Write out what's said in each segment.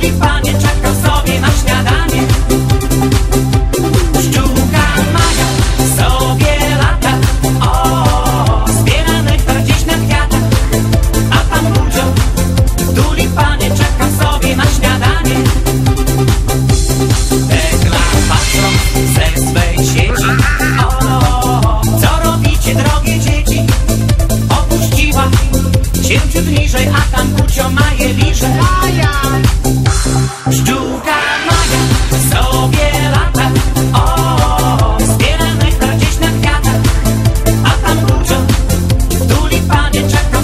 tulipanie czekał sobie na śniadanie. Pszczółka Maja sobie lata. O, zbiera nektar na kwiatach A pan budzio tulipanie czekał sobie na śniadanie. Tekla patrzą ze swej sieci. O, co robicie drogie dzieci? Opuściła się ciut niżej, a tam budzio ma je bliżej Only found it.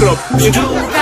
Rob Niedziela.